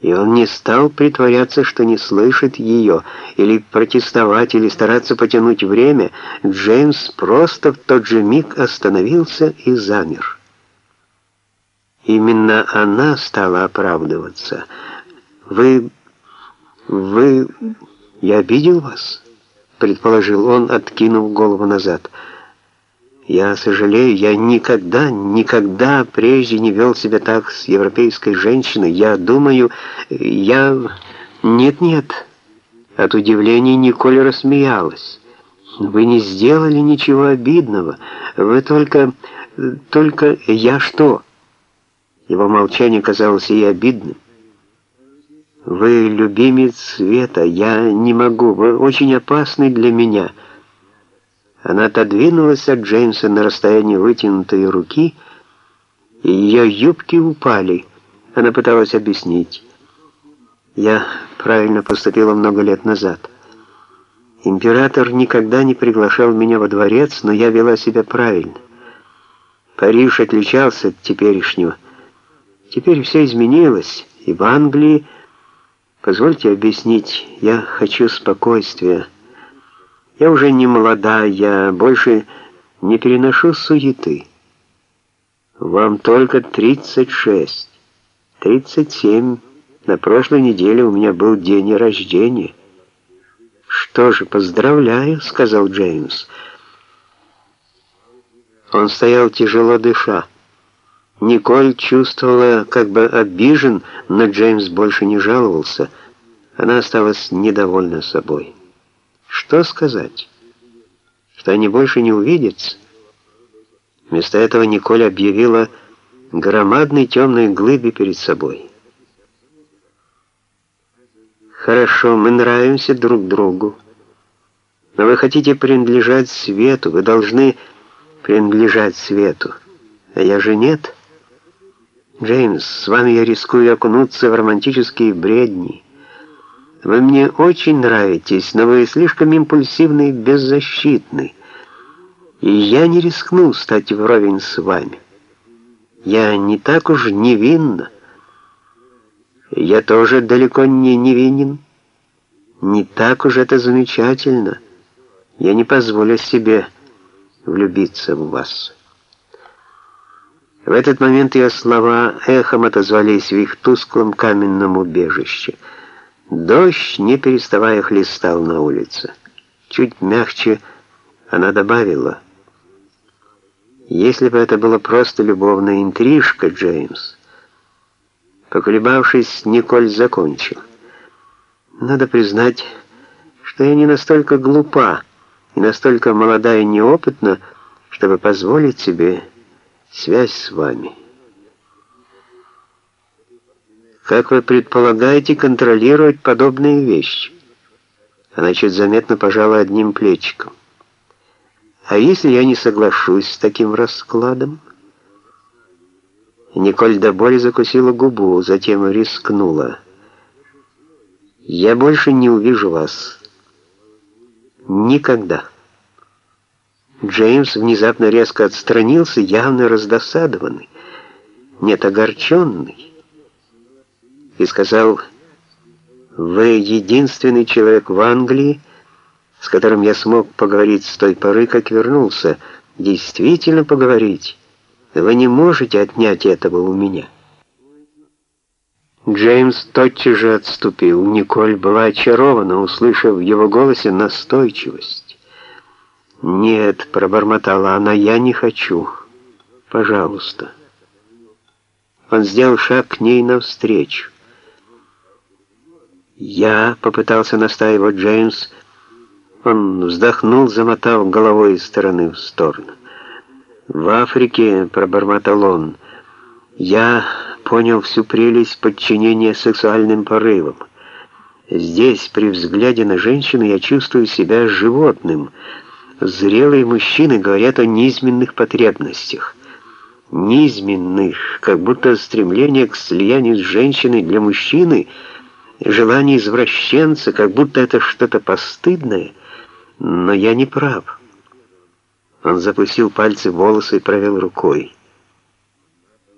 И он не стал притворяться, что не слышит ее, или протестовать, или стараться потянуть время. Джеймс просто в тот же миг остановился и замер. Именно она стала оправдываться. «Вы... вы... я обидел вас?» — предположил он, откинув голову назад. «Я сожалею, я никогда, никогда прежде не вел себя так с европейской женщиной. Я думаю, я... Нет-нет». От удивления Николь рассмеялась. «Вы не сделали ничего обидного. Вы только... только... Я что?» Его молчание казалось ей обидным. «Вы любимец света, я не могу, вы очень опасны для меня». Она отодвинулась от Джеймса на расстоянии вытянутой руки, и ее юбки упали. Она пыталась объяснить. «Я правильно поступила много лет назад. Император никогда не приглашал меня во дворец, но я вела себя правильно. Париж отличался от теперешнего. Теперь все изменилось, и в Англии... Позвольте объяснить, я хочу спокойствия». Я уже не молода, я больше не переношу суеты. Вам только 36, 37. На прошлой неделе у меня был день рождения. Что же, поздравляю, сказал Джеймс. Он стоял тяжело дыша. Николь чувствовала, как бы обижен, но Джеймс больше не жаловался. Она осталась недовольна собой. Что сказать? Что они больше не увидятся? Вместо этого Николь объявила громадной темной глыбе перед собой. «Хорошо, мы нравимся друг другу. Но вы хотите принадлежать свету, вы должны принадлежать свету. А я же нет. Джеймс, с вами я рискую окунуться в романтические бредни». Вы мне очень нравитесь, но вы слишком импульсивны и беззащитны. И я не рискну стать вровень с вами. Я не так уж невинна. Я тоже далеко не невинен. Не так уж это замечательно. Я не позволю себе влюбиться в вас. В этот момент ее слова эхом отозвались в их тусклом каменном убежище — Дождь, не переставая, хлестал на улице. Чуть мягче она добавила. Если бы это была просто любовная интрижка, Джеймс. Поколебавшись, Николь закончил. Надо признать, что я не настолько глупа и настолько молода и неопытна, чтобы позволить себе связь с вами. Как вы предполагаете контролировать подобные вещи? Она чуть заметно пожала одним плечиком. А если я не соглашусь с таким раскладом? Николь до боли закусила губу, затем рискнула. Я больше не увижу вас. Никогда. Джеймс внезапно резко отстранился, явно раздосадованный, нет, огорченный и сказал, «Вы единственный человек в Англии, с которым я смог поговорить с той поры, как вернулся, действительно поговорить. Вы не можете отнять этого у меня». Джеймс тотчас же отступил. Николь была очарована, услышав в его голосе настойчивость. «Нет», — пробормотала она, — «я не хочу. Пожалуйста». Он сделал шаг к ней навстречу. «Я», — попытался настаивать Джеймс, он вздохнул, замотав головой из стороны в сторону. «В Африке», — пробормотал он, — «я понял всю прелесть подчинения сексуальным порывам. Здесь, при взгляде на женщину, я чувствую себя животным. Зрелые мужчины говорят о низменных потребностях. Низменных, как будто стремление к слиянию с женщиной для мужчины — желание извращенца, как будто это что-то постыдное, но я не прав. Он запустил пальцы в волосы и провел рукой.